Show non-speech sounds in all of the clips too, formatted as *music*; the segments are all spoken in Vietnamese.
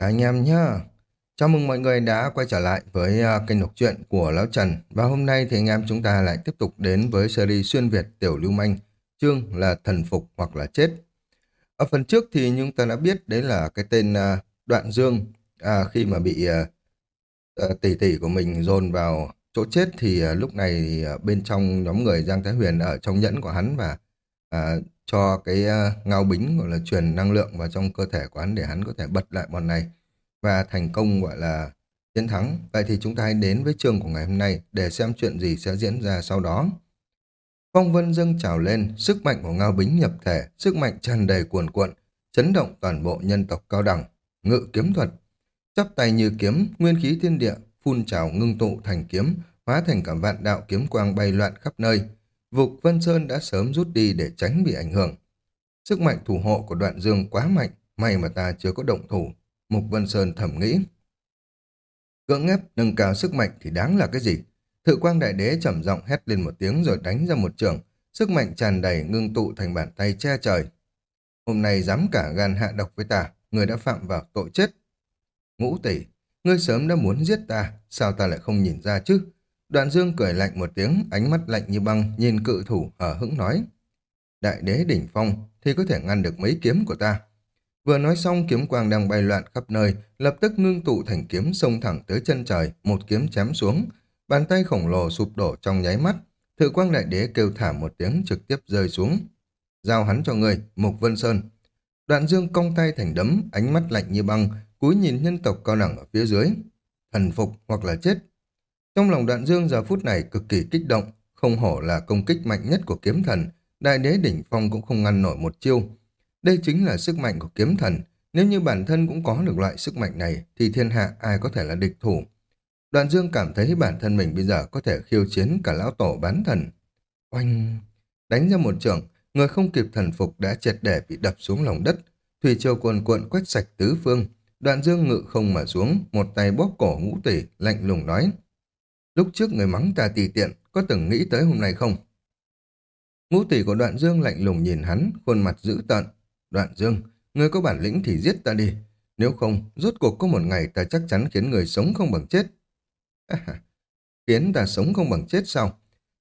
Anh em nhá. Chào mừng mọi người đã quay trở lại với uh, kênh đọc truyện của Lão Trần. Và hôm nay thì anh em chúng ta lại tiếp tục đến với series xuyên Việt Tiểu Lưu Manh. Chương là thần phục hoặc là chết. Ở phần trước thì chúng ta đã biết đấy là cái tên uh, Đoạn Dương. À, khi mà bị uh, tỷ tỷ của mình dồn vào chỗ chết thì lúc này thì, bên trong nhóm người Giang Thái Huyền ở trong nhẫn của hắn và à, cho cái à, ngao bính gọi là truyền năng lượng vào trong cơ thể của hắn để hắn có thể bật lại bọn này và thành công gọi là chiến thắng. Vậy thì chúng ta hãy đến với chương của ngày hôm nay để xem chuyện gì sẽ diễn ra sau đó. Phong vân dâng trào lên, sức mạnh của ngao bính nhập thể, sức mạnh tràn đầy cuồn cuộn, chấn động toàn bộ nhân tộc cao đẳng, ngự kiếm thuật. Chắp tay như kiếm, nguyên khí thiên địa, phun trào ngưng tụ thành kiếm, hóa thành cả vạn đạo kiếm quang bay loạn khắp nơi. Vục Vân Sơn đã sớm rút đi để tránh bị ảnh hưởng. Sức mạnh thủ hộ của đoạn dương quá mạnh, may mà ta chưa có động thủ. Mục Vân Sơn thầm nghĩ. Cưỡng ép nâng cao sức mạnh thì đáng là cái gì? Thự quang đại đế trầm giọng hét lên một tiếng rồi đánh ra một trường. Sức mạnh tràn đầy ngưng tụ thành bàn tay che trời. Hôm nay dám cả gan hạ độc với ta, người đã phạm vào tội chết. Ngũ tỷ, ngươi sớm đã muốn giết ta, sao ta lại không nhìn ra chứ? Đoạn dương cười lạnh một tiếng, ánh mắt lạnh như băng, nhìn cự thủ hở hững nói. Đại đế đỉnh phong thì có thể ngăn được mấy kiếm của ta. Vừa nói xong kiếm quang đang bay loạn khắp nơi, lập tức ngưng tụ thành kiếm xông thẳng tới chân trời, một kiếm chém xuống. Bàn tay khổng lồ sụp đổ trong nháy mắt, thự quang đại đế kêu thảm một tiếng trực tiếp rơi xuống. Giao hắn cho người, Mục Vân Sơn. Đoạn dương cong tay thành đấm, ánh mắt lạnh như băng, cúi nhìn nhân tộc cao đẳng ở phía dưới. Thần phục hoặc là chết. Trong lòng đoạn dương giờ phút này cực kỳ kích động, không hổ là công kích mạnh nhất của kiếm thần, đại đế đỉnh phong cũng không ngăn nổi một chiêu. Đây chính là sức mạnh của kiếm thần. Nếu như bản thân cũng có được loại sức mạnh này, thì thiên hạ ai có thể là địch thủ. Đoạn dương cảm thấy bản thân mình bây giờ có thể khiêu chiến cả lão tổ bán thần. Oanh! Đánh ra một trường, người không kịp thần phục đã triệt để bị đập xuống lòng đất. Thủy triều cuồn cuộn quét sạch tứ phương. Đoạn dương ngự không mà xuống, một tay bóp cổ ngũ tỷ, lạnh lùng nói. Lúc trước người mắng ta tùy tiện, có từng nghĩ tới hôm nay không? Ngũ tỷ của đoạn dương lạnh lùng nhìn hắn, khuôn mặt dữ tợn. Đoạn dương, người có bản lĩnh thì giết ta đi. Nếu không, rốt cuộc có một ngày ta chắc chắn khiến người sống không bằng chết. À khiến ta sống không bằng chết sao?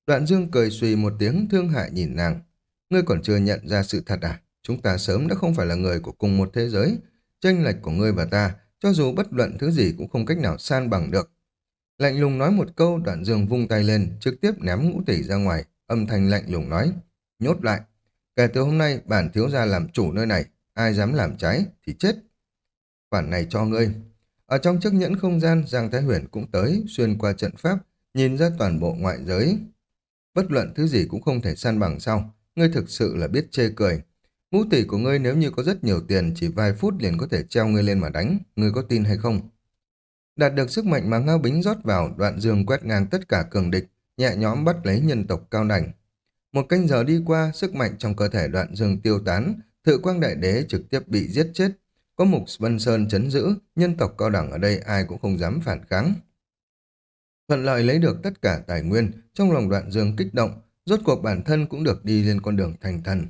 Đoạn dương cười suy một tiếng thương hại nhìn nàng. Ngươi còn chưa nhận ra sự thật à? Chúng ta sớm đã không phải là người của cùng một thế giới. Tranh lệch của ngươi và ta, cho dù bất luận thứ gì cũng không cách nào san bằng được. Lạnh lùng nói một câu, đoạn dương vung tay lên, trực tiếp ném ngũ tỷ ra ngoài, âm thanh lạnh lùng nói, nhốt lại. Kể từ hôm nay, bản thiếu gia làm chủ nơi này, ai dám làm trái thì chết. Khoản này cho ngươi. Ở trong chiếc nhẫn không gian, Giang Thái Huyền cũng tới, xuyên qua trận pháp, nhìn ra toàn bộ ngoại giới. Bất luận thứ gì cũng không thể san bằng sau, ngươi thực sự là biết chê cười. Ngũ tỷ của ngươi nếu như có rất nhiều tiền, chỉ vài phút liền có thể treo ngươi lên mà đánh, ngươi có tin hay không? Đạt được sức mạnh mà Ngao Bính rót vào, đoạn dương quét ngang tất cả cường địch, nhẹ nhõm bắt lấy nhân tộc cao đẳng. Một canh giờ đi qua, sức mạnh trong cơ thể đoạn dương tiêu tán, thự quang đại đế trực tiếp bị giết chết. Có mục Vân Sơn chấn giữ, nhân tộc cao đẳng ở đây ai cũng không dám phản kháng. Thuận lợi lấy được tất cả tài nguyên, trong lòng đoạn dương kích động, rốt cuộc bản thân cũng được đi lên con đường thành thần.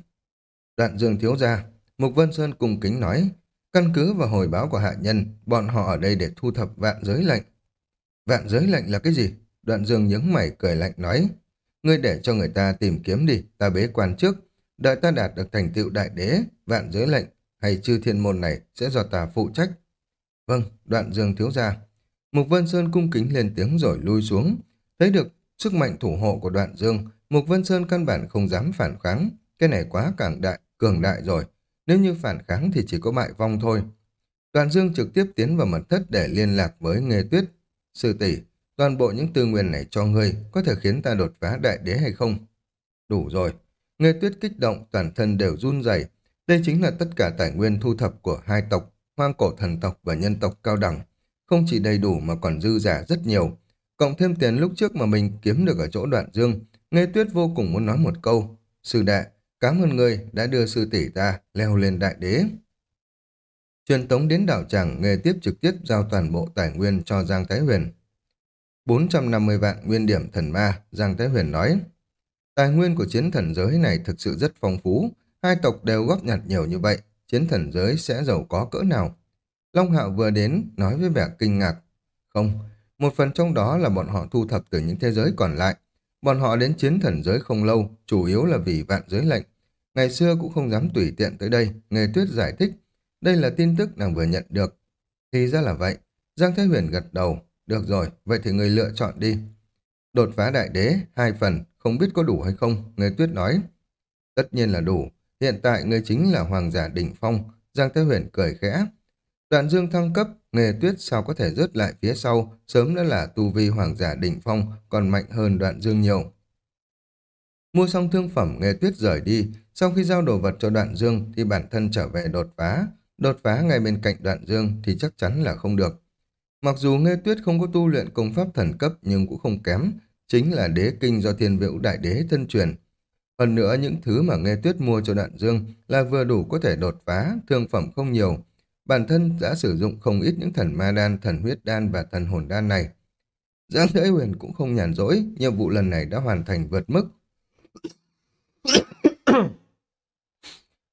Đoạn dương thiếu ra, Mục Vân Sơn cùng kính nói, căn cứ vào hồi báo của hạ nhân, bọn họ ở đây để thu thập vạn giới lệnh. Vạn giới lệnh là cái gì? Đoạn dương nhướng mày cười lạnh nói, Ngươi để cho người ta tìm kiếm đi, ta bế quan trước. Đợi ta đạt được thành tựu đại đế, vạn giới lệnh, hay chư thiên môn này sẽ do ta phụ trách. Vâng, đoạn dương thiếu gia. Mục Vân Sơn cung kính lên tiếng rồi lui xuống. Thấy được sức mạnh thủ hộ của đoạn dương, Mục Vân Sơn căn bản không dám phản kháng. Cái này quá càng đại, cường đại rồi. Nếu như phản kháng thì chỉ có bại vong thôi. Đoàn dương trực tiếp tiến vào mật thất để liên lạc với Nghê Tuyết. Sư tỷ toàn bộ những tư nguyên này cho ngươi có thể khiến ta đột phá đại đế hay không? Đủ rồi. Nghe tuyết kích động, toàn thân đều run rẩy. Đây chính là tất cả tài nguyên thu thập của hai tộc, hoang cổ thần tộc và nhân tộc cao đẳng. Không chỉ đầy đủ mà còn dư giả rất nhiều. Cộng thêm tiền lúc trước mà mình kiếm được ở chỗ đoạn dương, Nghe tuyết vô cùng muốn nói một câu. Sư đệ, cảm ơn người đã đưa sư tỷ ta leo lên đại đế. Truyền tống đến đảo tràng, nghề tiếp trực tiếp giao toàn bộ tài nguyên cho Giang Thái Huyền. 450 vạn nguyên điểm thần ma, Giang Thái Huyền nói. Tài nguyên của chiến thần giới này thực sự rất phong phú, hai tộc đều góp nhặt nhiều như vậy, chiến thần giới sẽ giàu có cỡ nào. Long Hạo vừa đến, nói với vẻ kinh ngạc. Không, một phần trong đó là bọn họ thu thập từ những thế giới còn lại. Bọn họ đến chiến thần giới không lâu, chủ yếu là vì vạn giới lệnh. Ngày xưa cũng không dám tùy tiện tới đây, nghề tuyết giải thích. Đây là tin tức nàng vừa nhận được. Thì ra là vậy. Giang Thái Huyền gật đầu. Được rồi, vậy thì người lựa chọn đi. Đột phá đại đế, hai phần, không biết có đủ hay không, người tuyết nói. Tất nhiên là đủ. Hiện tại người chính là hoàng giả đỉnh phong. Giang Thái Huyền cười khẽ. Đoạn dương thăng cấp, nghề tuyết sao có thể rớt lại phía sau, sớm đã là tu vi hoàng giả đỉnh phong, còn mạnh hơn đoạn dương nhiều. Mua xong thương phẩm nghề tuyết rời đi, sau khi giao đồ vật cho đoạn dương thì bản thân trở về đột phá. Đột phá ngay bên cạnh đoạn dương thì chắc chắn là không được. Mặc dù Nghê Tuyết không có tu luyện công pháp thần cấp nhưng cũng không kém, chính là đế kinh do thiên vũ đại đế thân truyền. Hơn nữa những thứ mà Nghê Tuyết mua cho đoạn dương là vừa đủ có thể đột phá, thương phẩm không nhiều. Bản thân đã sử dụng không ít những thần ma đan, thần huyết đan và thần hồn đan này. Giang Thế Huyền cũng không nhàn rỗi, nhiệm vụ lần này đã hoàn thành vượt mức.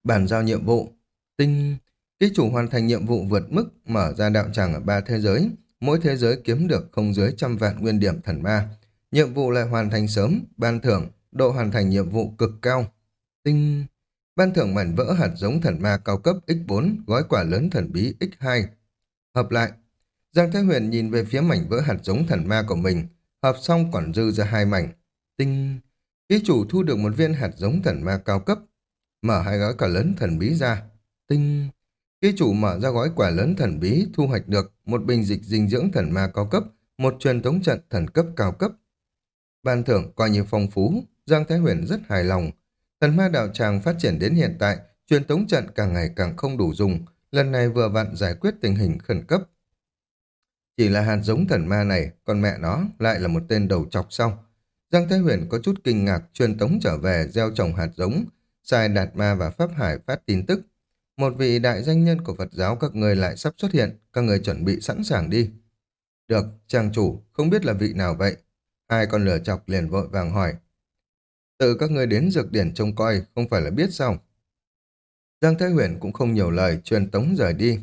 Bản giao nhiệm vụ, tinh Ký chủ hoàn thành nhiệm vụ vượt mức mở ra đạo tràng ở ba thế giới, mỗi thế giới kiếm được không dưới trăm vạn nguyên điểm thần ma. Nhiệm vụ lại hoàn thành sớm, ban thưởng, độ hoàn thành nhiệm vụ cực cao. Tinh... Ban thưởng mảnh vỡ hạt giống thần ma cao cấp X4, gói quả lớn thần bí X2. Hợp lại, Giang Thái Huyền nhìn về phía mảnh vỡ hạt giống thần ma của mình, hợp xong còn dư ra hai mảnh. Tinh... Ký chủ thu được một viên hạt giống thần ma cao cấp, mở hai gói quả lớn thần bí ra. Tinh... Ký chủ mở ra gói quả lớn thần bí thu hoạch được một bình dịch dinh dưỡng thần ma cao cấp, một truyền thống trận thần cấp cao cấp. Ban thưởng coi như phong phú, Giang Thái Huyền rất hài lòng. Thần ma đạo tràng phát triển đến hiện tại, truyền thống trận càng ngày càng không đủ dùng, lần này vừa vặn giải quyết tình hình khẩn cấp. Chỉ là hạt giống thần ma này, còn mẹ nó lại là một tên đầu chọc sau. Giang Thái Huyền có chút kinh ngạc truyền tống trở về gieo trồng hạt giống, sai đạt ma và pháp hải phát tin tức một vị đại danh nhân của Phật giáo các người lại sắp xuất hiện, các người chuẩn bị sẵn sàng đi. Được, trang chủ, không biết là vị nào vậy? Hai con lửa chọc liền vội vàng hỏi. Tự các người đến dược điển trông coi, không phải là biết sao? Giang Thái Huyền cũng không nhiều lời, truyền tống rời đi.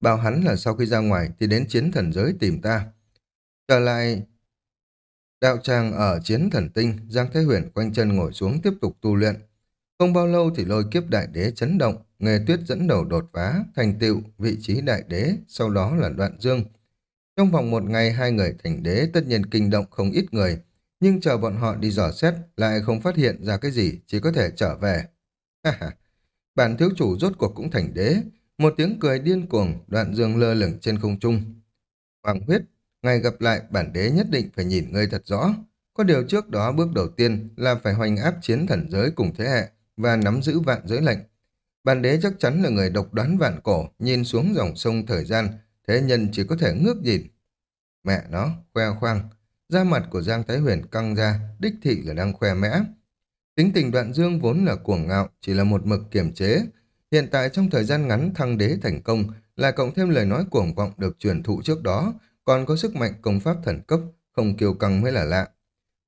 Bảo hắn là sau khi ra ngoài thì đến chiến thần giới tìm ta. Trở lại đạo tràng ở chiến thần tinh, Giang Thái Huyền quanh chân ngồi xuống tiếp tục tu luyện. Không bao lâu thì lôi kiếp đại đế chấn động, nghề tuyết dẫn đầu đột phá, thành tựu vị trí đại đế, sau đó là đoạn dương. Trong vòng một ngày hai người thành đế tất nhiên kinh động không ít người, nhưng chờ bọn họ đi dò xét lại không phát hiện ra cái gì, chỉ có thể trở về. Bản thiếu chủ rốt cuộc cũng thành đế, một tiếng cười điên cuồng, đoạn dương lơ lửng trên không trung. Hoàng huyết, ngày gặp lại bản đế nhất định phải nhìn ngươi thật rõ. Có điều trước đó bước đầu tiên là phải hoành áp chiến thần giới cùng thế hệ, và nắm giữ vạn giới lệnh. Bản đế chắc chắn là người độc đoán vạn cổ, nhìn xuống dòng sông thời gian, thế nhân chỉ có thể ngước nhìn. Mẹ nó, khoe khoang, da mặt của Giang Thái Huyền căng ra, đích thị là đang khoe mẽ. Tính tình đoạn dương vốn là cuồng ngạo, chỉ là một mực kiềm chế. Hiện tại trong thời gian ngắn thăng đế thành công, là cộng thêm lời nói cuồng vọng được truyền thụ trước đó, còn có sức mạnh công pháp thần cấp, không kiêu căng mới là lạ.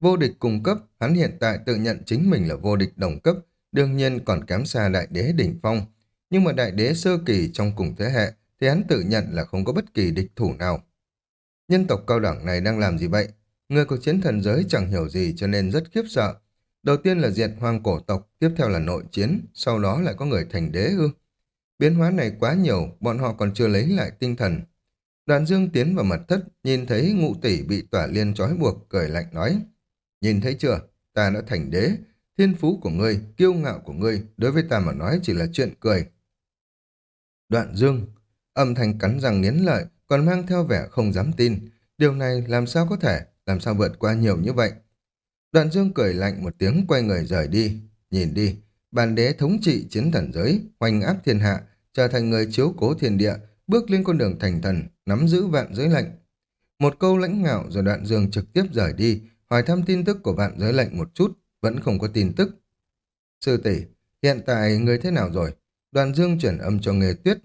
Vô địch cùng cấp, hắn hiện tại tự nhận chính mình là vô địch đồng cấp, đương nhiên còn kém xa đại đế đỉnh phong. Nhưng mà đại đế sơ kỳ trong cùng thế hệ thì hắn tự nhận là không có bất kỳ địch thủ nào. Nhân tộc cao đẳng này đang làm gì vậy? Người của chiến thần giới chẳng hiểu gì cho nên rất khiếp sợ. Đầu tiên là diệt hoang cổ tộc, tiếp theo là nội chiến, sau đó lại có người thành đế ư. Biến hóa này quá nhiều, bọn họ còn chưa lấy lại tinh thần. Đoàn dương tiến vào mật thất, nhìn thấy ngụ tỷ bị tỏa liên trói buộc, cười lạnh nói. Nhìn thấy chưa, ta đã thành đế, Thiên phú của ngươi, kiêu ngạo của ngươi, đối với ta mà nói chỉ là chuyện cười. Đoạn dương, âm thanh cắn răng nghiến lợi, còn mang theo vẻ không dám tin. Điều này làm sao có thể, làm sao vượt qua nhiều như vậy? Đoạn dương cười lạnh một tiếng quay người rời đi. Nhìn đi, bàn đế thống trị chiến thần giới, hoành áp thiên hạ, trở thành người chiếu cố thiên địa, bước lên con đường thành thần, nắm giữ vạn giới lệnh. Một câu lãnh ngạo rồi đoạn dương trực tiếp rời đi, hỏi thăm tin tức của vạn giới lệnh một chút, vẫn không có tin tức. Sư tỷ, hiện tại người thế nào rồi? Đoàn dương chuyển âm cho nghề tuyết.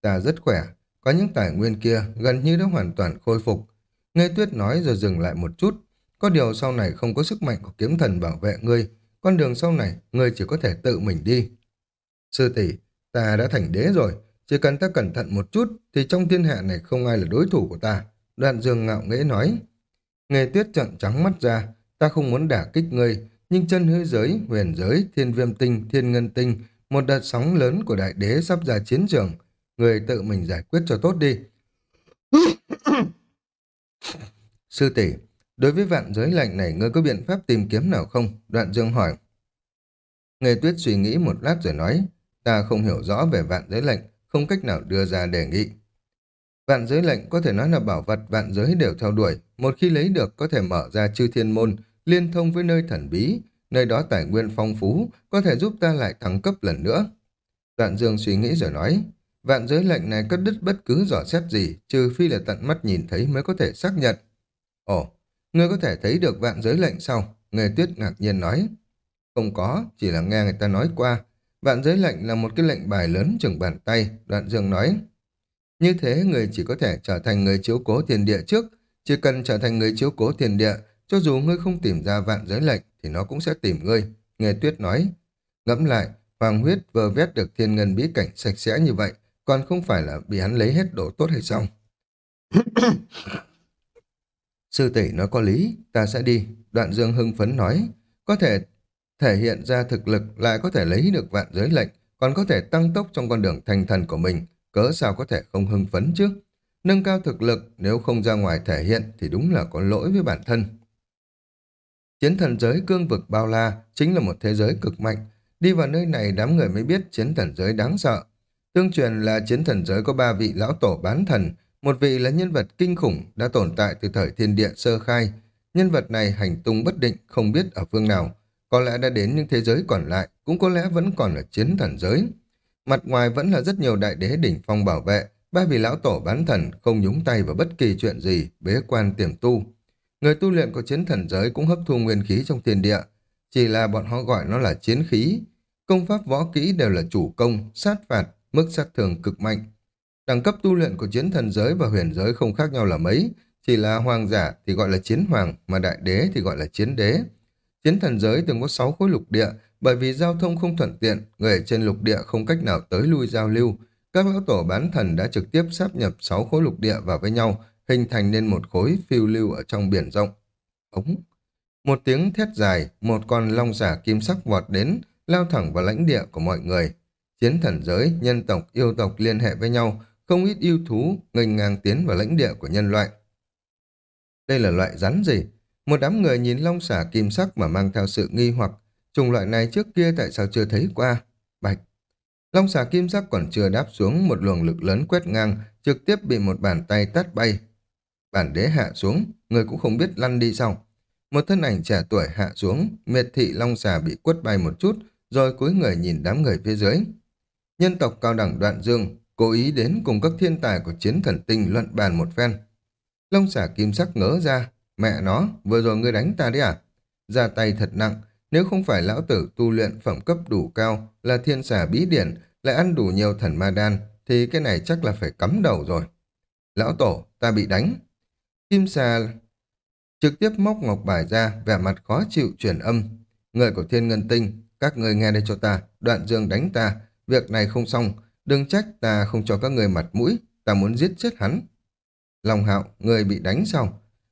Ta rất khỏe, có những tài nguyên kia gần như đã hoàn toàn khôi phục. Nghề tuyết nói rồi dừng lại một chút. Có điều sau này không có sức mạnh của kiếm thần bảo vệ ngươi. Con đường sau này, ngươi chỉ có thể tự mình đi. Sư tỷ, ta đã thành đế rồi. chỉ cần ta cẩn thận một chút thì trong thiên hạ này không ai là đối thủ của ta. Đoạn dương ngạo nghễ nói. Nghề tuyết trợn trắng mắt ra, ta không muốn đả kích ngươi, nhưng chân hư giới, huyền giới, thiên viêm tinh, thiên ngân tinh, một đợt sóng lớn của đại đế sắp ra chiến trường. Người tự mình giải quyết cho tốt đi. *coughs* Sư tỷ, đối với vạn giới lệnh này ngươi có biện pháp tìm kiếm nào không? Đoạn dương hỏi. Nghề tuyết suy nghĩ một lát rồi nói, ta không hiểu rõ về vạn giới lệnh, không cách nào đưa ra đề nghị. Vạn giới lệnh có thể nói là bảo vật vạn giới đều theo đuổi, một khi lấy được có thể mở ra chư thiên môn, liên thông với nơi thần bí, nơi đó tài nguyên phong phú, có thể giúp ta lại thăng cấp lần nữa. Đoạn Dương suy nghĩ rồi nói, vạn giới lệnh này cất đứt bất cứ dò xét gì, trừ phi là tận mắt nhìn thấy mới có thể xác nhận. Ồ, ngươi có thể thấy được vạn giới lệnh sao? Người tuyết ngạc nhiên nói. Không có, chỉ là nghe người ta nói qua. Vạn giới lệnh là một cái lệnh bài lớn chừng bàn tay, đoạn dương nói. Như thế người chỉ có thể trở thành người chiếu cố thiên địa trước, chỉ cần trở thành người chiếu cố thiên địa, cho dù ngươi không tìm ra vạn giới lệnh thì nó cũng sẽ tìm ngươi. Nghe tuyết nói. Ngẫm lại, Hoàng huyết vừa vét được thiên ngân bí cảnh sạch sẽ như vậy, còn không phải là bị hắn lấy hết đồ tốt hay xong. *coughs* Sư tỷ nói có lý, ta sẽ đi. Đoạn dương hưng phấn nói, có thể thể hiện ra thực lực lại có thể lấy được vạn giới lệnh, còn có thể tăng tốc trong con đường thành thần của mình, cớ sao có thể không hưng phấn chứ? Nâng cao thực lực, nếu không ra ngoài thể hiện thì đúng là có lỗi với bản thân. Chiến thần giới cương vực bao la chính là một thế giới cực mạnh. Đi vào nơi này đám người mới biết chiến thần giới đáng sợ. Tương truyền là chiến thần giới có ba vị lão tổ bán thần, một vị là nhân vật kinh khủng đã tồn tại từ thời thiên địa sơ khai. Nhân vật này hành tung bất định, không biết ở phương nào. Có lẽ đã đến những thế giới còn lại, cũng có lẽ vẫn còn ở chiến thần giới. Mặt ngoài vẫn là rất nhiều đại đế đỉnh phong bảo vệ, ba vị lão tổ bán thần không nhúng tay vào bất kỳ chuyện gì, bế quan tiềm tu. Người tu luyện của chiến thần giới cũng hấp thu nguyên khí trong thiên địa, chỉ là bọn họ gọi nó là chiến khí. Công pháp võ kỹ đều là chủ công, sát phạt, mức sát thường cực mạnh. Đẳng cấp tu luyện của chiến thần giới và huyền giới không khác nhau là mấy, chỉ là hoàng giả thì gọi là chiến hoàng, mà đại đế thì gọi là chiến đế. Chiến thần giới từng có 6 khối lục địa, bởi vì giao thông không thuận tiện, người trên lục địa không cách nào tới lui giao lưu. Các lão tổ bán thần đã trực tiếp sáp nhập 6 khối lục địa vào với nhau, hình thành nên một khối phiêu lưu ở trong biển rộng. Ống! Một tiếng thét dài, một con long giả kim sắc vọt đến, lao thẳng vào lãnh địa của mọi người. Chiến thần giới, nhân tộc, yêu tộc liên hệ với nhau, không ít yêu thú nghênh ngang tiến vào lãnh địa của nhân loại. Đây là loại rắn gì? Một đám người nhìn long xả kim sắc mà mang theo sự nghi hoặc, chủng loại này trước kia tại sao chưa thấy qua? Bạch! Long xả kim sắc còn chưa đáp xuống, một luồng lực lớn quét ngang, trực tiếp bị một bàn tay tát bay. Bản đế hạ xuống, người cũng không biết lăn đi sau. Một thân ảnh trẻ tuổi hạ xuống, miệt thị long xà bị quất bay một chút, rồi cúi người nhìn đám người phía dưới. Nhân tộc cao đẳng đoạn dương, cố ý đến cùng các thiên tài của chiến thần tinh luận bàn một phen. Long xà kim sắc ngỡ ra, mẹ nó, vừa rồi ngươi đánh ta đấy à? Ra tay thật nặng, nếu không phải lão tử tu luyện phẩm cấp đủ cao, là thiên xà bí điển, lại ăn đủ nhiều thần ma đan, thì cái này chắc là phải cắm đầu rồi. Lão tổ, ta bị đánh. Kim xà trực tiếp móc ngọc bài ra, vẻ mặt khó chịu chuyển âm. Người của thiên ngân tinh, các người nghe đây cho ta, đoạn dương đánh ta, việc này không xong, đừng trách ta không cho các người mặt mũi, ta muốn giết chết hắn. Long hạo, người bị đánh xong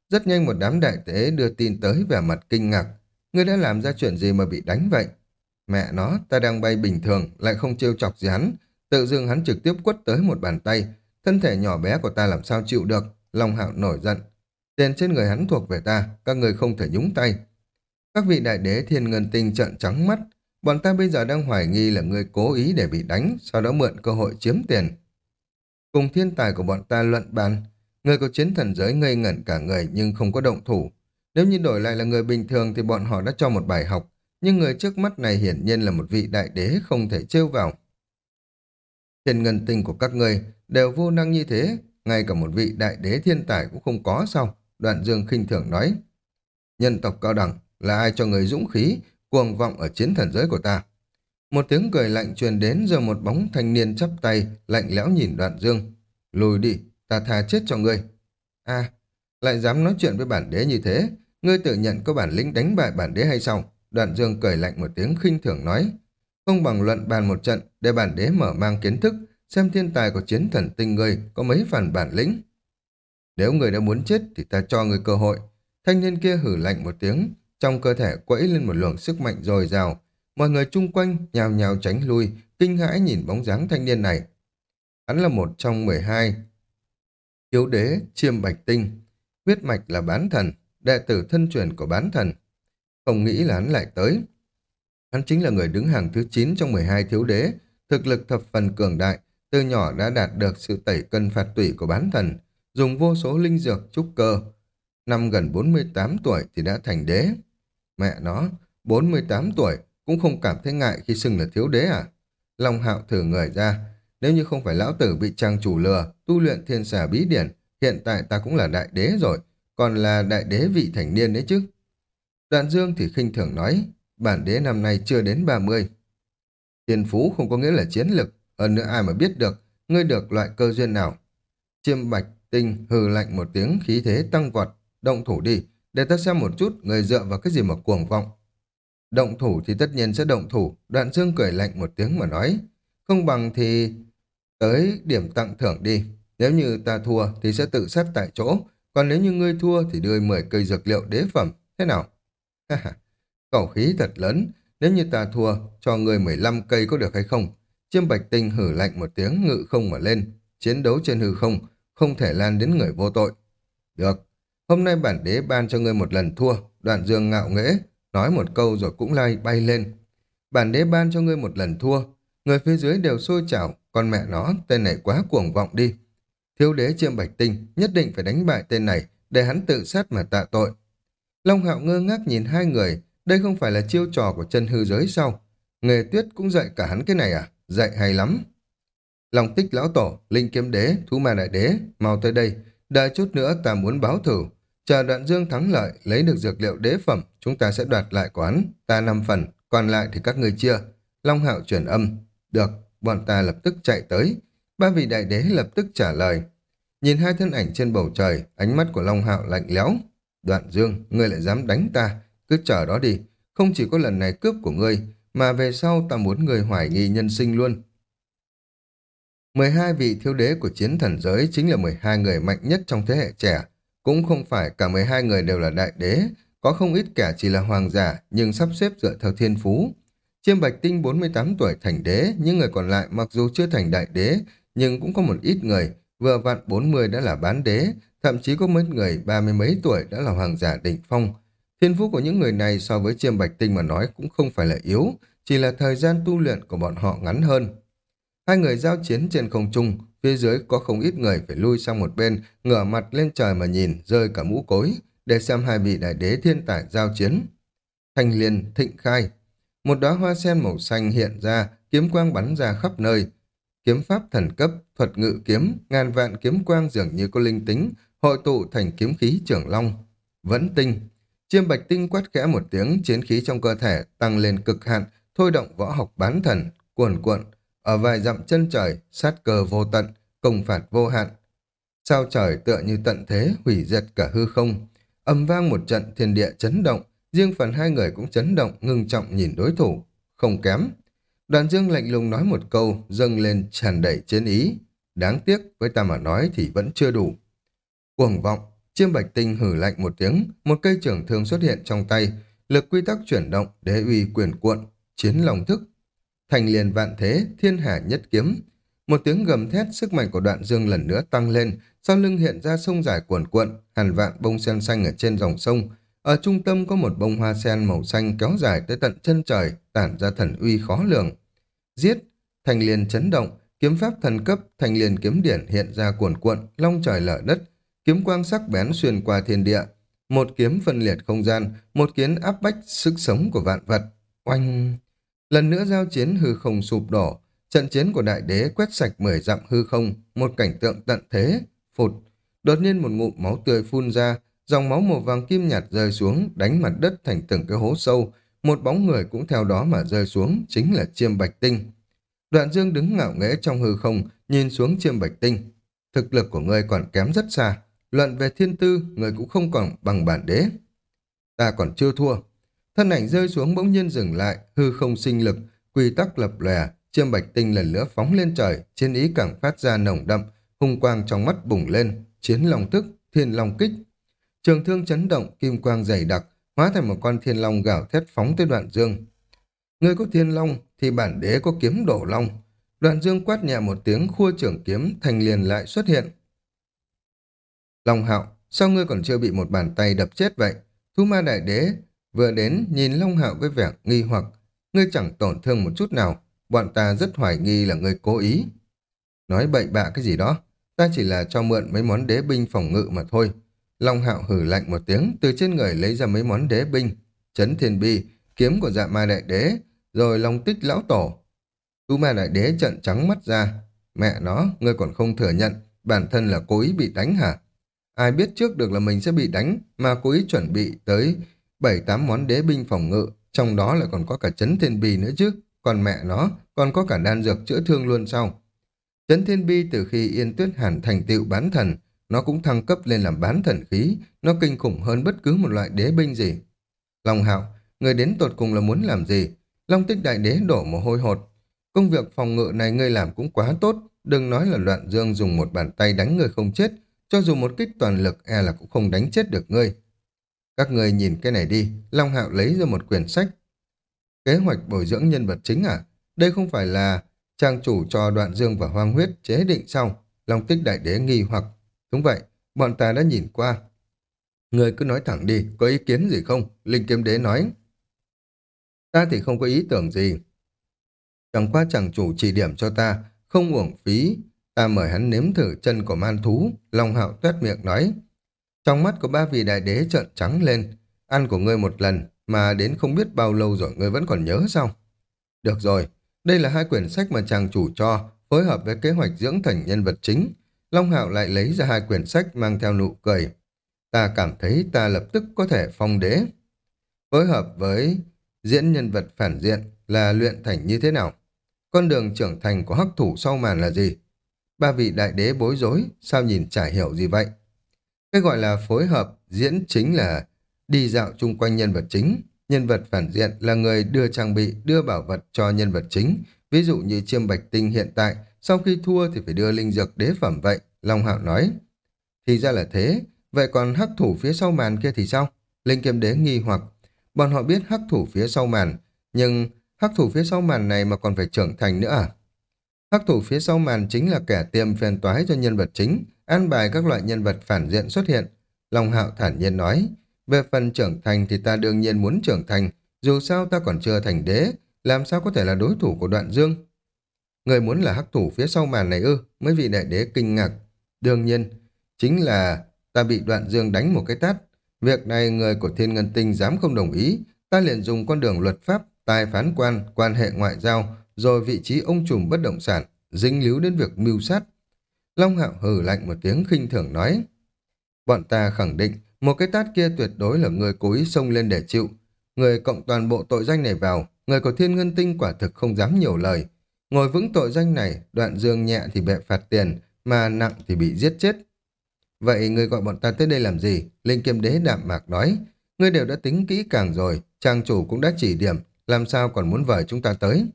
Rất nhanh một đám đại tế đưa tin tới vẻ mặt kinh ngạc. Người đã làm ra chuyện gì mà bị đánh vậy? Mẹ nó, ta đang bay bình thường, lại không trêu chọc gì hắn. Tự dưng hắn trực tiếp quất tới một bàn tay. Thân thể nhỏ bé của ta làm sao chịu được? Long hạo nổi giận. Tiền trên người hắn thuộc về ta, các người không thể nhúng tay. Các vị đại đế thiên ngân tinh trợn trắng mắt. Bọn ta bây giờ đang hoài nghi là người cố ý để bị đánh, sau đó mượn cơ hội chiếm tiền. Cùng thiên tài của bọn ta luận bàn, người có chiến thần giới ngây ngẩn cả người nhưng không có động thủ. Nếu như đổi lại là người bình thường thì bọn họ đã cho một bài học, nhưng người trước mắt này hiển nhiên là một vị đại đế không thể trêu vào. Thiên ngân tinh của các người đều vô năng như thế, ngay cả một vị đại đế thiên tài cũng không có sao? Đoạn dương khinh thường nói. Nhân tộc cao đẳng là ai cho người dũng khí, cuồng vọng ở chiến thần giới của ta? Một tiếng cười lạnh truyền đến rồi một bóng thanh niên chắp tay, lạnh lẽo nhìn đoạn dương. Lùi đi, ta thà chết cho ngươi. a lại dám nói chuyện với bản đế như thế, ngươi tự nhận có bản lĩnh đánh bại bản đế hay sao? Đoạn dương cười lạnh một tiếng khinh thường nói. Không bằng luận bàn một trận để bản đế mở mang kiến thức, xem thiên tài của chiến thần tinh người có mấy phần bản lĩnh. Nếu người đã muốn chết thì ta cho người cơ hội. Thanh niên kia hử lạnh một tiếng, trong cơ thể quẫy lên một luồng sức mạnh dồi dào. Mọi người chung quanh nhào nhào tránh lui, kinh hãi nhìn bóng dáng thanh niên này. Hắn là một trong 12 Yếu đế, chiêm bạch tinh, huyết mạch là bán thần, đệ tử thân truyền của bán thần. Không nghĩ là hắn lại tới. Hắn chính là người đứng hàng thứ 9 trong 12 thiếu đế, thực lực thập phần cường đại, từ nhỏ đã đạt được sự tẩy cân phạt tủy của bán thần, dùng vô số linh dược trúc cơ. Năm gần 48 tuổi thì đã thành đế. Mẹ nó, 48 tuổi cũng không cảm thấy ngại khi xưng là thiếu đế à? Long hạo thử người ra, nếu như không phải lão tử bị trang chủ lừa, tu luyện thiên xà bí điển, hiện tại ta cũng là đại đế rồi, còn là đại đế vị thành niên đấy chứ. Đoạn dương thì khinh thường nói, bản đế năm nay chưa đến 30. Thiên phú không có nghĩa là chiến lực, hơn nữa ai mà biết được, ngươi được loại cơ duyên nào. Chiêm bạch tinh hừ lạnh một tiếng khí thế tăng vọt, động thủ đi, để ta xem một chút người dựa vào cái gì mà cuồng vọng. Động thủ thì tất nhiên sẽ động thủ, đoạn dương cười lạnh một tiếng mà nói, không bằng thì tới điểm tặng thưởng đi, nếu như ta thua thì sẽ tự sát tại chỗ, còn nếu như ngươi thua thì đưa 10 cây dược liệu đế phẩm, thế nào? Khẩu khí thật lớn, nếu như ta thua, cho ngươi 15 cây có được hay không? Chiêm bạch tinh hử lạnh một tiếng ngự không mà lên, chiến đấu trên hư không, không thể lan đến người vô tội. Được, hôm nay bản đế ban cho ngươi một lần thua, đoạn dương ngạo nghễ, nói một câu rồi cũng lai bay lên. Bản đế ban cho ngươi một lần thua, người phía dưới đều sôi chảo, con mẹ nó, tên này quá cuồng vọng đi. Thiếu đế chiêm bạch tinh nhất định phải đánh bại tên này để hắn tự sát mà tạ tội. Long hạo ngơ ngác nhìn hai người, đây không phải là chiêu trò của chân hư giới sao? Nghề tuyết cũng dạy cả hắn cái này à? Dạy hay lắm. Long tích lão tổ, linh kiếm đế, thú ma đại đế, mau tới đây. Đợi chút nữa ta muốn báo thử. Chờ đoạn dương thắng lợi, lấy được dược liệu đế phẩm, chúng ta sẽ đoạt lại quán. Ta năm phần, còn lại thì các người chia. Long hạo chuyển âm. Được, bọn ta lập tức chạy tới. Ba vị đại đế lập tức trả lời. Nhìn hai thân ảnh trên bầu trời, ánh mắt của Long Hạo lạnh lẽo. Đoạn Dương, ngươi lại dám đánh ta, cứ chờ đó đi. Không chỉ có lần này cướp của ngươi, mà về sau ta muốn người hoài nghi nhân sinh luôn. 12 vị thiếu đế của chiến thần giới chính là 12 người mạnh nhất trong thế hệ trẻ. Cũng không phải cả 12 người đều là đại đế, có không ít kẻ chỉ là hoàng giả nhưng sắp xếp dựa theo thiên phú. Chiêm Bạch Tinh 48 tuổi thành đế, những người còn lại mặc dù chưa thành đại đế, nhưng cũng có một ít người, vừa vặn 40 đã là bán đế, thậm chí có mấy người ba mươi mấy tuổi đã là hoàng giả đỉnh phong. Thiên phú của những người này so với Chiêm Bạch Tinh mà nói cũng không phải là yếu, chỉ là thời gian tu luyện của bọn họ ngắn hơn. Hai người giao chiến trên không trung, phía dưới có không ít người phải lui sang một bên, ngửa mặt lên trời mà nhìn, rơi cả mũ cối, để xem hai vị đại đế thiên tài giao chiến. thành liền thịnh khai, một đóa hoa sen màu xanh hiện ra, kiếm quang bắn ra khắp nơi. Kiếm pháp thần cấp, thuật ngự kiếm, ngàn vạn kiếm quang dường như có linh tính, hội tụ thành kiếm khí trưởng long. Vẫn tinh. Chiêm bạch tinh quát khẽ một tiếng, chiến khí trong cơ thể tăng lên cực hạn, thôi động võ học bán thần, cuồn cuộn. Ở vài dặm chân trời, sát cờ vô tận, công phạt vô hạn. Sao trời tựa như tận thế, hủy diệt cả hư không. Âm vang một trận thiên địa chấn động, Riêng phần hai người cũng chấn động, ngưng trọng nhìn đối thủ. Không kém. Đoàn dương lạnh lùng nói một câu, dâng lên tràn đầy chiến ý. Đáng tiếc, với ta mà nói thì vẫn chưa đủ. Cuồng vọng, chiêm bạch tinh hử lạnh một tiếng, một cây trưởng thương xuất hiện trong tay, lực quy tắc chuyển động, đế uy quyền cuộn, chiến lòng thức. Thành liền vạn thế, thiên hạ nhất kiếm. Một tiếng gầm thét, sức mạnh của đoạn dương lần nữa tăng lên, sau lưng hiện ra sông dài cuộn cuộn, hàn vạn bông sen xanh ở trên dòng sông, ở trung tâm có một bông hoa sen màu xanh kéo dài tới tận chân trời, tản ra thần uy khó lường. Giết, thành liền chấn động, kiếm pháp thần cấp, thành liền kiếm điển hiện ra cuồn cuộn, long trời lở đất, kiếm quang sắc bén xuyên qua thiên địa. Một kiếm phân liệt không gian, một kiến áp bách sức sống của vạn vật. Oanh! Lần nữa giao chiến hư không sụp đổ, trận chiến của đại đế quét sạch mười dặm hư không, một cảnh tượng tận thế, phụt. Đột nhiên một ngụm máu tươi phun ra, Dòng máu màu vàng kim nhạt rơi xuống, đánh mặt đất thành từng cái hố sâu. Một bóng người cũng theo đó mà rơi xuống, chính là chiêm bạch tinh. Đoạn dương đứng ngạo nghễ trong hư không, nhìn xuống chiêm bạch tinh. Thực lực của ngươi còn kém rất xa. Luận về thiên tư, người cũng không còn bằng bản đế. Ta còn chưa thua. Thân ảnh rơi xuống bỗng nhiên dừng lại, hư không sinh lực, quy tắc lập lè, chiêm bạch tinh lần nữa phóng lên trời, chiến ý càng phát ra nồng đậm, hung quang trong mắt bùng lên, chiến long thức, thiên long kích. Trường thương chấn động, kim quang dày đặc, hóa thành một con thiên long gào thét phóng tới đoạn dương. Người có thiên long thì bản đế có kiếm đổ long. Đoạn dương quát nhẹ một tiếng khua trưởng kiếm thành liền lại xuất hiện. Long hạo, sao ngươi còn chưa bị một bàn tay đập chết vậy? Thú ma đại đế vừa đến nhìn Long hạo với vẻ nghi hoặc. Ngươi chẳng tổn thương một chút nào. Bọn ta rất hoài nghi là ngươi cố ý. Nói bậy bạ cái gì đó. Ta chỉ là cho mượn mấy món đế binh phòng ngự mà thôi. Long hạo hử lạnh một tiếng, từ trên người lấy ra mấy món đế binh. Chấn thiên bi, kiếm của dạ ma đại đế, rồi long tích lão tổ. Tu ma đại đế trận trắng mắt ra. Mẹ nó, ngươi còn không thừa nhận, bản thân là cố ý bị đánh hả? Ai biết trước được là mình sẽ bị đánh, mà cố ý chuẩn bị tới bảy tám món đế binh phòng ngự, trong đó lại còn có cả chấn thiên bi nữa chứ. Còn mẹ nó, còn có cả đan dược chữa thương luôn sau. Chấn thiên bi từ khi Yên Tuyết Hàn thành tựu bán thần, nó cũng thăng cấp lên làm bán thần khí, nó kinh khủng hơn bất cứ một loại đế binh gì. Long hạo, người đến tột cùng là muốn làm gì? Long tích đại đế đổ mồ hôi hột. Công việc phòng ngự này ngươi làm cũng quá tốt, đừng nói là loạn dương dùng một bàn tay đánh người không chết, cho dù một kích toàn lực e là cũng không đánh chết được ngươi. Các ngươi nhìn cái này đi, Long Hạo lấy ra một quyển sách. Kế hoạch bồi dưỡng nhân vật chính à? Đây không phải là trang chủ cho đoạn dương và hoang huyết chế định sau. Long tích đại đế nghi hoặc. Đúng vậy, bọn ta đã nhìn qua. Người cứ nói thẳng đi, có ý kiến gì không? Linh kiếm đế nói. Ta thì không có ý tưởng gì. Chẳng qua chẳng chủ chỉ điểm cho ta, không uổng phí. Ta mời hắn nếm thử chân của man thú. Long hạo tuét miệng nói. Trong mắt của ba vị đại đế trợn trắng lên. Ăn của ngươi một lần, mà đến không biết bao lâu rồi ngươi vẫn còn nhớ sao? Được rồi, đây là hai quyển sách mà chàng chủ cho, phối hợp với kế hoạch dưỡng thành nhân vật chính. Long Hạo lại lấy ra hai quyển sách mang theo nụ cười. Ta cảm thấy ta lập tức có thể phong đế. Phối hợp với diễn nhân vật phản diện là luyện thành như thế nào? Con đường trưởng thành của hắc thủ sau màn là gì? Ba vị đại đế bối rối, sao nhìn chả hiểu gì vậy? Cái gọi là phối hợp diễn chính là đi dạo chung quanh nhân vật chính. Nhân vật phản diện là người đưa trang bị, đưa bảo vật cho nhân vật chính. Ví dụ như chiêm bạch tinh hiện tại, sau khi thua thì phải đưa linh dược đế phẩm vậy. Long Hạo nói. Thì ra là thế, vậy còn hắc thủ phía sau màn kia thì sao? Linh kiếm đế nghi hoặc. Bọn họ biết hắc thủ phía sau màn, nhưng hắc thủ phía sau màn này mà còn phải trưởng thành nữa à? Hắc thủ phía sau màn chính là kẻ tiêm phiền toái cho nhân vật chính, an bài các loại nhân vật phản diện xuất hiện. Long Hạo thản nhiên nói, về phần trưởng thành thì ta đương nhiên muốn trưởng thành, dù sao ta còn chưa thành đế, làm sao có thể là đối thủ của đoạn dương. Người muốn là hắc thủ phía sau màn này ư, mấy vị đại đế kinh ngạc. Đương nhiên, chính là ta bị đoạn dương đánh một cái tát. Việc này người của thiên ngân tinh dám không đồng ý, ta liền dùng con đường luật pháp, tài phán quan, quan hệ ngoại giao, rồi vị trí ông trùm bất động sản, dính líu đến việc mưu sát. Long Hạo hừ lạnh một tiếng khinh thường nói. Bọn ta khẳng định, một cái tát kia tuyệt đối là người cố ý xông lên để chịu. Người cộng toàn bộ tội danh này vào, người của thiên ngân tinh quả thực không dám nhiều lời. Ngồi vững tội danh này, đoạn dương nhẹ thì bị phạt tiền, mà nặng thì bị giết chết. Vậy người gọi bọn ta tới đây làm gì? Linh Kiêm Đế đạm mạc nói. Ngươi đều đã tính kỹ càng rồi, trang chủ cũng đã chỉ điểm, làm sao còn muốn vời chúng ta tới?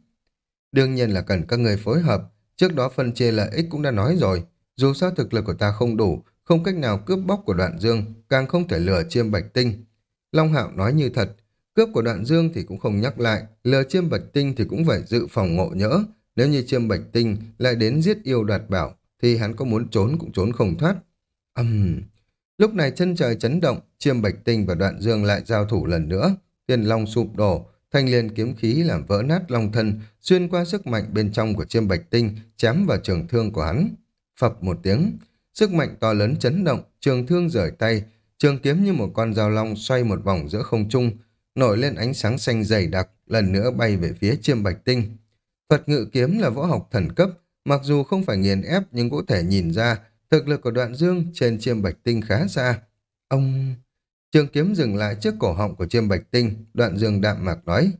Đương nhiên là cần các người phối hợp, trước đó phân chia lợi ích cũng đã nói rồi. Dù sao thực lực của ta không đủ, không cách nào cướp bóc của đoạn dương, càng không thể lừa chiêm bạch tinh. Long Hạo nói như thật, cướp của đoạn dương thì cũng không nhắc lại, lừa chiêm bạch tinh thì cũng phải dự phòng ngộ nhỡ. Nếu như chiêm bạch tinh lại đến giết yêu đoạt bảo, thì hắn có muốn trốn cũng trốn không thoát. Âm... Uhm. Lúc này chân trời chấn động, chiêm bạch tinh và đoạn dương lại giao thủ lần nữa. Tiền long sụp đổ, thanh liên kiếm khí làm vỡ nát long thân, xuyên qua sức mạnh bên trong của chiêm bạch tinh, chém vào trường thương của hắn. Phập một tiếng, sức mạnh to lớn chấn động, trường thương rời tay, trường kiếm như một con dao long xoay một vòng giữa không trung, nổi lên ánh sáng xanh dày đặc, lần nữa bay về phía chiêm bạch tinh. Phật ngự kiếm là võ học thần cấp, mặc dù không phải nghiền ép nhưng cũng thể nhìn ra thực lực của đoạn dương trên chiêm bạch tinh khá xa. Ông... Trường kiếm dừng lại trước cổ họng của chiêm bạch tinh, đoạn dương đạm mạc nói,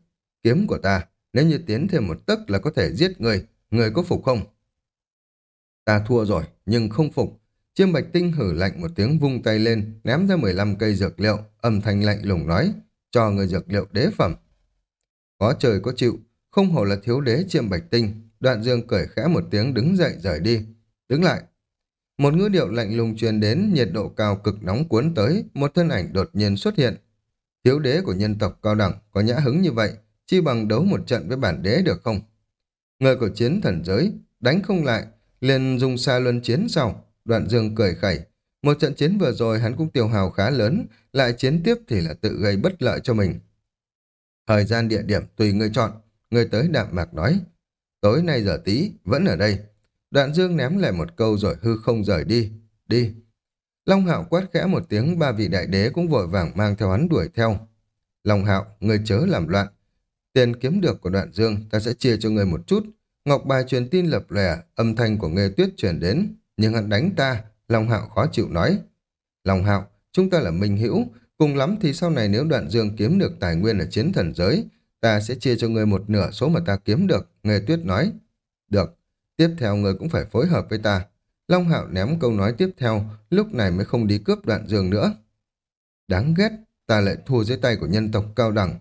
kiếm của ta, nếu như tiến thêm một tấc là có thể giết người, người có phục không? Ta thua rồi, nhưng không phục. Chiêm bạch tinh hử lạnh một tiếng vung tay lên, ném ra 15 cây dược liệu, âm thanh lạnh lùng nói, cho người dược liệu đế phẩm. Có trời có chịu, không hổ là thiếu đế chiêm bạch tinh, đoạn dương cười khẽ một tiếng đứng dậy rời đi. Đứng lại. Một ngữ điệu lạnh lùng truyền đến, nhiệt độ cao cực nóng cuốn tới, một thân ảnh đột nhiên xuất hiện. Thiếu đế của nhân tộc cao đẳng có nhã hứng như vậy, chi bằng đấu một trận với bản đế được không? Người của chiến thần giới, đánh không lại, liền dùng xa luân chiến sau. Đoạn dương cười khẩy. Một trận chiến vừa rồi hắn cũng tiêu hào khá lớn, lại chiến tiếp thì là tự gây bất lợi cho mình. Thời gian địa điểm tùy người chọn, người tới đạm mạc nói. Tối nay giờ tí, vẫn ở đây. Đoạn dương ném lại một câu rồi hư không rời đi. Đi. Long hạo quát khẽ một tiếng, ba vị đại đế cũng vội vàng mang theo hắn đuổi theo. Long hạo, người chớ làm loạn. Tiền kiếm được của đoạn dương, ta sẽ chia cho người một chút. Ngọc bài truyền tin lập lè, âm thanh của nghề tuyết truyền đến. Nhưng hắn đánh ta, Long hạo khó chịu nói. Long hạo, chúng ta là minh hữu, cùng lắm thì sau này nếu đoạn dương kiếm được tài nguyên ở chiến thần giới, ta sẽ chia cho người một nửa số mà ta kiếm được, nghề tuyết nói. Được, tiếp theo người cũng phải phối hợp với ta. Long Hạo ném câu nói tiếp theo, lúc này mới không đi cướp đoạn giường nữa. Đáng ghét, ta lại thua dưới tay của nhân tộc cao đẳng.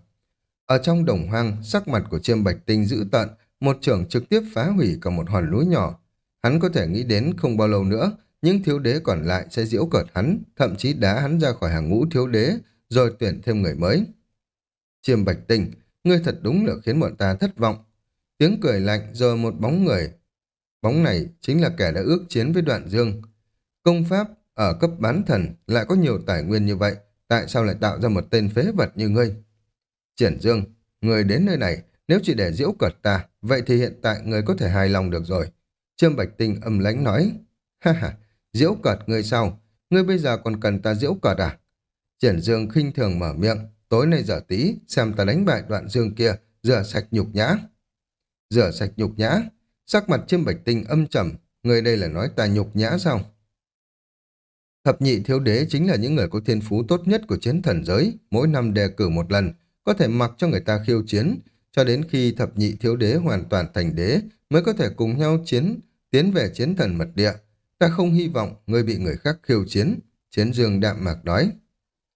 Ở trong đồng hoang, sắc mặt của chiêm bạch tinh dữ tận, một trưởng trực tiếp phá hủy cả một hòn núi nhỏ. Hắn có thể nghĩ đến không bao lâu nữa, những thiếu đế còn lại sẽ diễu cợt hắn, thậm chí đá hắn ra khỏi hàng ngũ thiếu đế, rồi tuyển thêm người mới. Chiêm bạch tinh, ngươi thật đúng là khiến bọn ta thất vọng. Tiếng cười lạnh rồi một bóng người Bóng này chính là kẻ đã ước chiến với đoạn dương. Công pháp ở cấp bán thần lại có nhiều tài nguyên như vậy, tại sao lại tạo ra một tên phế vật như ngươi? Triển dương, người đến nơi này, nếu chỉ để diễu cợt ta, vậy thì hiện tại người có thể hài lòng được rồi. Trương Bạch Tinh âm lãnh nói, ha ha, diễu cợt ngươi sao? Ngươi bây giờ còn cần ta diễu cợt à? Triển dương khinh thường mở miệng, tối nay giờ tí, xem ta đánh bại đoạn dương kia, rửa sạch nhục nhã. Rửa sạch nhục nhã, Sắc mặt chiêm bạch tinh âm trầm, người đây là nói ta nhục nhã sao? Thập nhị thiếu đế chính là những người có thiên phú tốt nhất của chiến thần giới, mỗi năm đề cử một lần, có thể mặc cho người ta khiêu chiến, cho đến khi thập nhị thiếu đế hoàn toàn thành đế mới có thể cùng nhau chiến, tiến về chiến thần mật địa. Ta không hy vọng người bị người khác khiêu chiến, chiến dương đạm mạc nói.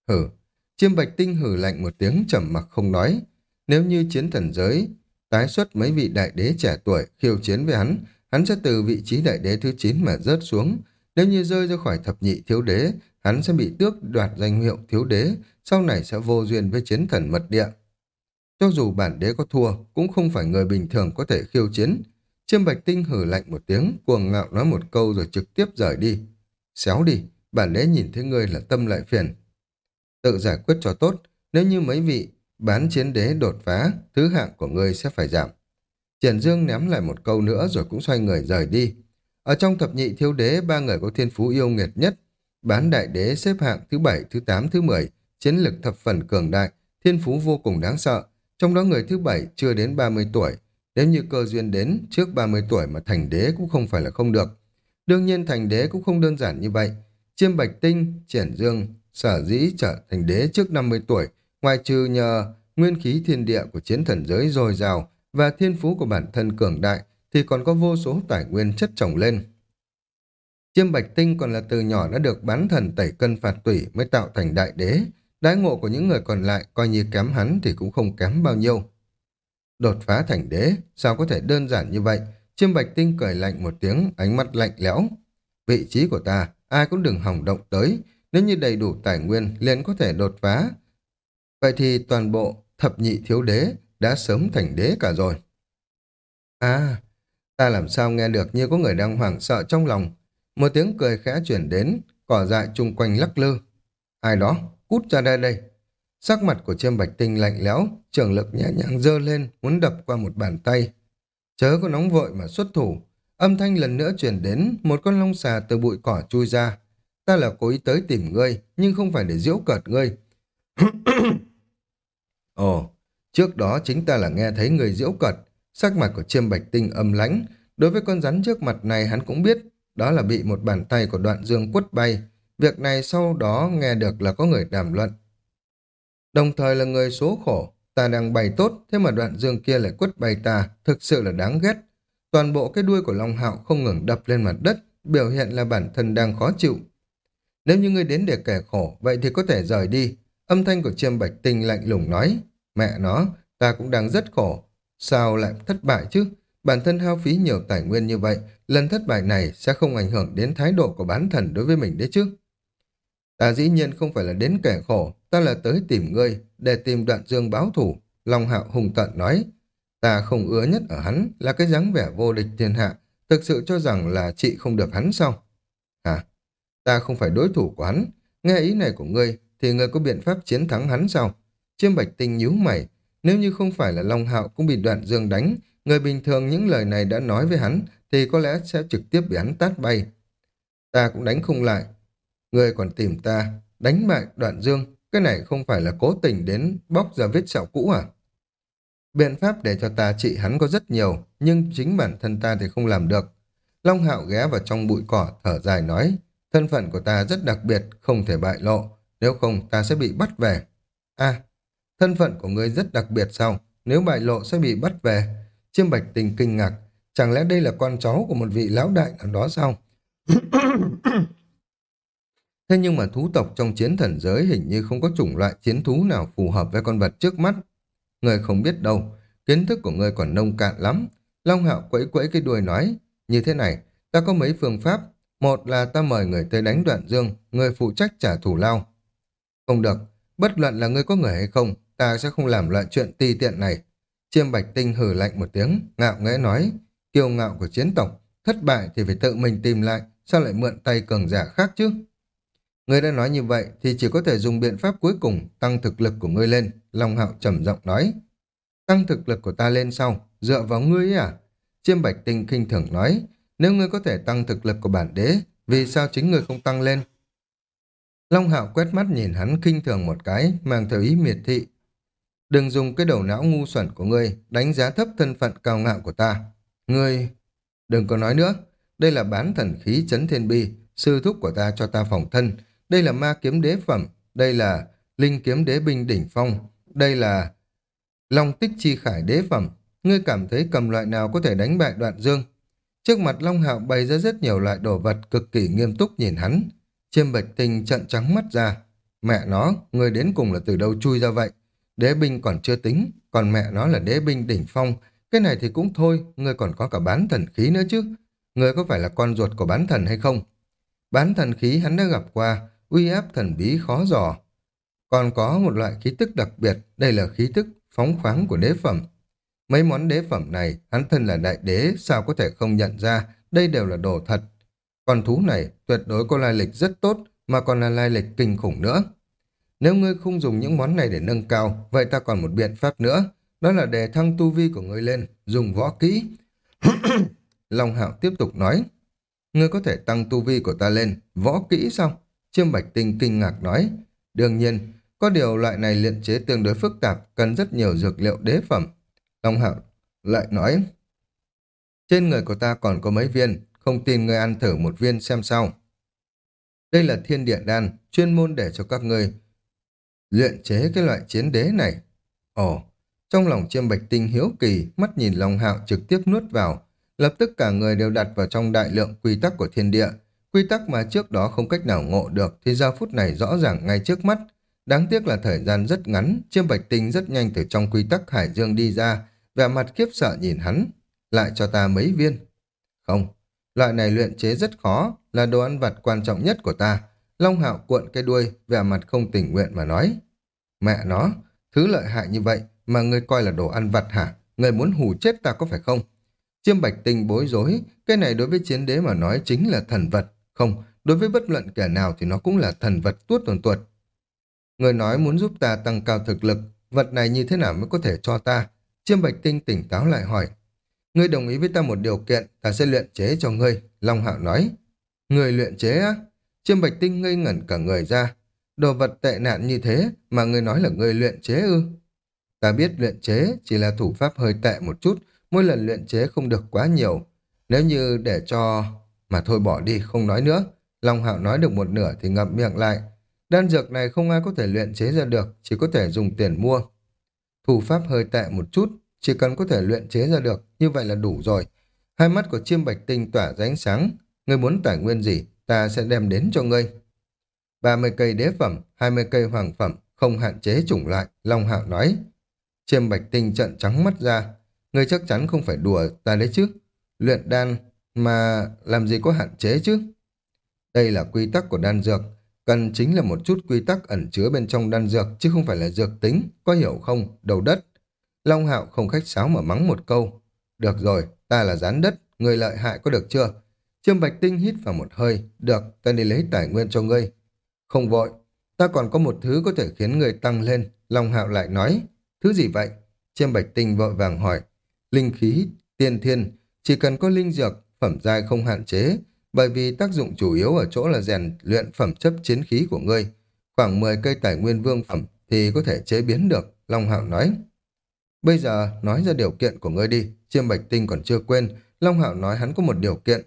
Hử, chiêm bạch tinh hử lạnh một tiếng trầm mặc không nói. Nếu như chiến thần giới tái xuất mấy vị đại đế trẻ tuổi khiêu chiến với hắn, hắn sẽ từ vị trí đại đế thứ 9 mà rớt xuống. Nếu như rơi ra khỏi thập nhị thiếu đế, hắn sẽ bị tước đoạt danh hiệu thiếu đế, sau này sẽ vô duyên với chiến thần mật địa. Cho dù bản đế có thua, cũng không phải người bình thường có thể khiêu chiến. Chiêm Bạch Tinh hử lạnh một tiếng, cuồng ngạo nói một câu rồi trực tiếp rời đi. Xéo đi, bản đế nhìn thấy ngươi là tâm lại phiền. Tự giải quyết cho tốt, nếu như mấy vị bán chiến đế đột phá, thứ hạng của ngươi sẽ phải giảm. Triển Dương ném lại một câu nữa rồi cũng xoay người rời đi. Ở trong thập nhị thiếu đế, ba người có thiên phú yêu nghiệt nhất. Bán đại đế xếp hạng thứ bảy, thứ tám, thứ mười, chiến lực thập phần cường đại, thiên phú vô cùng đáng sợ. Trong đó người thứ bảy chưa đến 30 tuổi. Nếu như cơ duyên đến, trước 30 tuổi mà thành đế cũng không phải là không được. Đương nhiên thành đế cũng không đơn giản như vậy. Chiêm Bạch Tinh, Triển Dương, sở dĩ trở thành đế trước 50 tuổi, Ngoài trừ nhờ nguyên khí thiên địa của chiến thần giới dồi dào và thiên phú của bản thân cường đại, thì còn có vô số tài nguyên chất trồng lên. Chiêm Bạch Tinh còn là từ nhỏ đã được bán thần tẩy cân phạt tủy mới tạo thành đại đế. Đái ngộ của những người còn lại coi như kém hắn thì cũng không kém bao nhiêu. Đột phá thành đế, sao có thể đơn giản như vậy? Chiêm Bạch Tinh cười lạnh một tiếng, ánh mắt lạnh lẽo. Vị trí của ta, ai cũng đừng hỏng động tới. Nếu như đầy đủ tài nguyên, liền có thể đột phá. Vậy thì toàn bộ thập nhị thiếu đế đã sớm thành đế cả rồi. À, ta làm sao nghe được như có người đang hoảng sợ trong lòng. Một tiếng cười khẽ chuyển đến, cỏ dại chung quanh lắc lư. Ai đó, cút ra đây đây. Sắc mặt của chiêm bạch tinh lạnh lẽo, trường lực nhẹ nhàng dơ lên, muốn đập qua một bàn tay. Chớ có nóng vội mà xuất thủ. Âm thanh lần nữa chuyển đến, một con lông xà từ bụi cỏ chui ra. Ta là cố ý tới tìm ngươi, nhưng không phải để diễu cợt ngươi. *clears throat* Ồ, trước đó chính ta là nghe thấy người diễu cật, sắc mặt của chiêm bạch tinh âm lãnh. Đối với con rắn trước mặt này hắn cũng biết, đó là bị một bàn tay của đoạn dương quất bay. Việc này sau đó nghe được là có người đàm luận. Đồng thời là người số khổ, ta đang bày tốt, thế mà đoạn dương kia lại quất bay ta, thực sự là đáng ghét. Toàn bộ cái đuôi của Long Hạo không ngừng đập lên mặt đất, biểu hiện là bản thân đang khó chịu. Nếu như ngươi đến để kẻ khổ, vậy thì có thể rời đi. Âm thanh của chiêm bạch tinh lạnh lùng nói. Mẹ nó, ta cũng đang rất khổ. Sao lại thất bại chứ? bản thân hao phí nhiều tài nguyên như vậy, lần thất bại này sẽ không ảnh hưởng đến thái độ của bán thần đối với mình đấy chứ. Ta dĩ nhiên không phải là đến kẻ khổ, ta là tới tìm ngươi, để tìm đoạn dương báo thủ. Long hạo hùng tận nói, ta không ứa nhất ở hắn là cái dáng vẻ vô địch thiên hạ, thực sự cho rằng là chị không được hắn sao? Hả? Ta không phải đối thủ của hắn, nghe ý này của ngươi, thì ngươi có biện pháp chiến thắng hắn sao? Chiêm bạch tinh nhíu mày, nếu như không phải là Long hạo cũng bị đoạn dương đánh, người bình thường những lời này đã nói với hắn, thì có lẽ sẽ trực tiếp bị hắn tát bay. Ta cũng đánh không lại, người còn tìm ta, đánh bại đoạn dương, cái này không phải là cố tình đến bóc ra vết sẹo cũ à? Biện pháp để cho ta trị hắn có rất nhiều, nhưng chính bản thân ta thì không làm được. Long hạo ghé vào trong bụi cỏ, thở dài nói, thân phận của ta rất đặc biệt, không thể bại lộ, nếu không ta sẽ bị bắt về. À, thân phận của ngươi rất đặc biệt sao? Nếu bại lộ sẽ bị bắt về. Chiêm bạch tình kinh ngạc, chẳng lẽ đây là con cháu của một vị lão đại ở đó sao? *coughs* Thế nhưng mà thú tộc trong chiến thần giới hình như không có chủng loại chiến thú nào phù hợp với con vật trước mắt. Người không biết đâu, kiến thức của người còn nông cạn lắm. Long hạo quẫy quẫy cái đuôi nói, như thế này, ta có mấy phương pháp. Một là ta mời người tới đánh đoạn dương, người phụ trách trả thủ lao. Không được, bất luận là người có người hay không, ta sẽ không làm loại chuyện ti tiện này. Chiêm bạch tinh hừ lạnh một tiếng, ngạo nghễ nói, kiêu ngạo của chiến tộc, thất bại thì phải tự mình tìm lại, sao lại mượn tay cường giả khác chứ? Ngươi đã nói như vậy thì chỉ có thể dùng biện pháp cuối cùng tăng thực lực của ngươi lên, Long Hạo trầm giọng nói. Tăng thực lực của ta lên sau, dựa vào ngươi à? Chiêm Bạch Tinh khinh thường nói, nếu ngươi có thể tăng thực lực của bản đế, vì sao chính ngươi không tăng lên? Long Hạo quét mắt nhìn hắn khinh thường một cái, mang theo ý miệt thị. Đừng dùng cái đầu não ngu xuẩn của ngươi đánh giá thấp thân phận cao ngạo của ta. Ngươi... Đừng có nói nữa, đây là bán thần khí chấn thiên bi, sư thúc của ta cho ta phòng thân, đây là ma kiếm đế phẩm, đây là linh kiếm đế binh đỉnh phong, đây là long tích chi khải đế phẩm. Ngươi cảm thấy cầm loại nào có thể đánh bại đoạn dương? Trước mặt Long Hạo bày ra rất nhiều loại đồ vật cực kỳ nghiêm túc nhìn hắn. Chiêm bạch tình trận trắng mắt ra. Mẹ nó, người đến cùng là từ đâu chui ra vậy? Đế binh còn chưa tính, còn mẹ nó là đế binh đỉnh phong. Cái này thì cũng thôi, ngươi còn có cả bán thần khí nữa chứ. Ngươi có phải là con ruột của bán thần hay không? Bán thần khí hắn đã gặp qua, uy áp thần bí khó dò. Còn có một loại khí tức đặc biệt, đây là khí tức phóng khoáng của đế phẩm. Mấy món đế phẩm này, hắn thân là đại đế, sao có thể không nhận ra, đây đều là đồ thật. Con thú này tuyệt đối có lai lịch rất tốt, mà còn là lai lịch kinh khủng nữa. Nếu ngươi không dùng những món này để nâng cao, vậy ta còn một biện pháp nữa, đó là để thăng tu vi của ngươi lên, dùng võ kỹ. *coughs* Long Hạo tiếp tục nói, ngươi có thể tăng tu vi của ta lên, võ kỹ sao? Chiêm Bạch Tinh kinh ngạc nói, đương nhiên, có điều loại này luyện chế tương đối phức tạp, cần rất nhiều dược liệu đế phẩm. Long Hạo lại nói, trên người của ta còn có mấy viên, không tin ngươi ăn thử một viên xem sao. Đây là thiên địa đan, chuyên môn để cho các ngươi luyện chế cái loại chiến đế này. Ồ, trong lòng chiêm bạch tinh hiếu kỳ, mắt nhìn Long Hạo trực tiếp nuốt vào, lập tức cả người đều đặt vào trong đại lượng quy tắc của thiên địa, Quy tắc mà trước đó không cách nào ngộ được thì giờ phút này rõ ràng ngay trước mắt. Đáng tiếc là thời gian rất ngắn, chiêm bạch tinh rất nhanh từ trong quy tắc Hải Dương đi ra, vẻ mặt khiếp sợ nhìn hắn. Lại cho ta mấy viên. Không, loại này luyện chế rất khó, là đồ ăn vặt quan trọng nhất của ta. Long hạo cuộn cái đuôi, vẻ mặt không tình nguyện mà nói. Mẹ nó, thứ lợi hại như vậy mà ngươi coi là đồ ăn vặt hả? Ngươi muốn hù chết ta có phải không? Chiêm bạch tinh bối rối, cái này đối với chiến đế mà nói chính là thần vật, không, đối với bất luận kẻ nào thì nó cũng là thần vật tuốt tuần tuột. Người nói muốn giúp ta tăng cao thực lực, vật này như thế nào mới có thể cho ta? Chiêm Bạch Tinh tỉnh táo lại hỏi. Ngươi đồng ý với ta một điều kiện, ta sẽ luyện chế cho ngươi, Long Hạo nói. Người luyện chế á? Chiêm Bạch Tinh ngây ngẩn cả người ra. Đồ vật tệ nạn như thế mà ngươi nói là ngươi luyện chế ư? Ta biết luyện chế chỉ là thủ pháp hơi tệ một chút, mỗi lần luyện chế không được quá nhiều. Nếu như để cho mà thôi bỏ đi, không nói nữa. Long Hạo nói được một nửa thì ngậm miệng lại. Đan dược này không ai có thể luyện chế ra được, chỉ có thể dùng tiền mua. Thủ pháp hơi tệ một chút, chỉ cần có thể luyện chế ra được, như vậy là đủ rồi. Hai mắt của chiêm bạch tinh tỏa ra ánh sáng. Người muốn tài nguyên gì, ta sẽ đem đến cho ngươi. 30 cây đế phẩm, 20 cây hoàng phẩm, không hạn chế chủng loại, Long Hạo nói. Chiêm bạch tinh trận trắng mắt ra. Ngươi chắc chắn không phải đùa ta đấy chứ. Luyện đan mà làm gì có hạn chế chứ? Đây là quy tắc của đan dược. Cần chính là một chút quy tắc ẩn chứa bên trong đan dược chứ không phải là dược tính. Có hiểu không? Đầu đất. Long Hạo không khách sáo mà mắng một câu. Được rồi, ta là gián đất. Người lợi hại có được chưa? Trương Bạch Tinh hít vào một hơi. Được, ta đi lấy tài nguyên cho ngươi. Không vội. Ta còn có một thứ có thể khiến ngươi tăng lên. Long Hạo lại nói. Thứ gì vậy? Trương Bạch Tinh vội vàng hỏi. Linh khí, tiên thiên, chỉ cần có linh dược, phẩm giai không hạn chế, bởi vì tác dụng chủ yếu ở chỗ là rèn luyện phẩm chất chiến khí của ngươi. Khoảng 10 cây tài nguyên vương phẩm thì có thể chế biến được, Long Hạo nói. Bây giờ nói ra điều kiện của ngươi đi, Chiêm Bạch Tinh còn chưa quên, Long Hạo nói hắn có một điều kiện.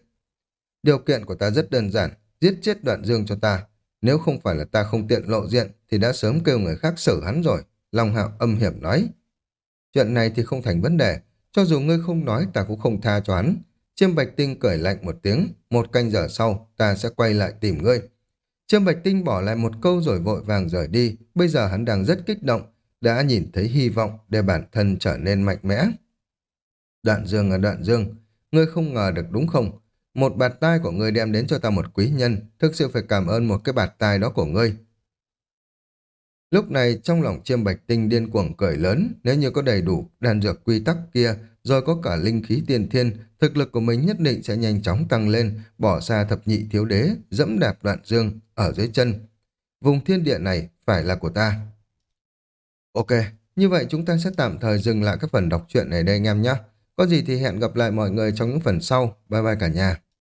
Điều kiện của ta rất đơn giản, giết chết đoạn dương cho ta. Nếu không phải là ta không tiện lộ diện thì đã sớm kêu người khác xử hắn rồi, Long Hạo âm hiểm nói. Chuyện này thì không thành vấn đề, cho dù ngươi không nói ta cũng không tha cho hắn. Chiêm Bạch Tinh cởi lạnh một tiếng, một canh giờ sau ta sẽ quay lại tìm ngươi. Chiêm Bạch Tinh bỏ lại một câu rồi vội vàng rời đi, bây giờ hắn đang rất kích động, đã nhìn thấy hy vọng để bản thân trở nên mạnh mẽ. Đoạn dương là đoạn dương, ngươi không ngờ được đúng không? Một bạt tai của ngươi đem đến cho ta một quý nhân, thực sự phải cảm ơn một cái bạt tai đó của ngươi. Lúc này trong lòng chiêm bạch tinh điên cuồng cười lớn, nếu như có đầy đủ đàn dược quy tắc kia, rồi có cả linh khí tiên thiên, thực lực của mình nhất định sẽ nhanh chóng tăng lên, bỏ xa thập nhị thiếu đế, dẫm đạp đoạn dương ở dưới chân. Vùng thiên địa này phải là của ta. Ok, như vậy chúng ta sẽ tạm thời dừng lại các phần đọc truyện này đây anh em nhé. Có gì thì hẹn gặp lại mọi người trong những phần sau. Bye bye cả nhà.